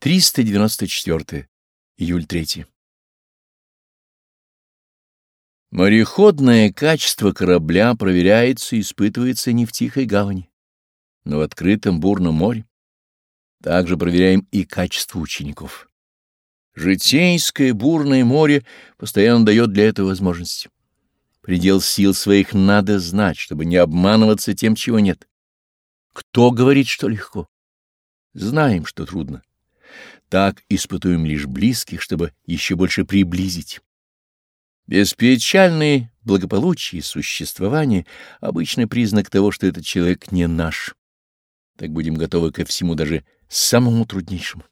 394. Июль 3. Мореходное качество корабля проверяется и испытывается не в тихой гавани, но в открытом бурном море. Также проверяем и качество учеников. Житейское бурное море постоянно дает для этого возможности. Предел сил своих надо знать, чтобы не обманываться тем, чего нет. Кто говорит, что легко? Знаем, что трудно. Так испытуем лишь близких, чтобы еще больше приблизить. Беспечальное благополучие существования — обычный признак того, что этот человек не наш. Так будем готовы ко всему, даже самому труднейшему.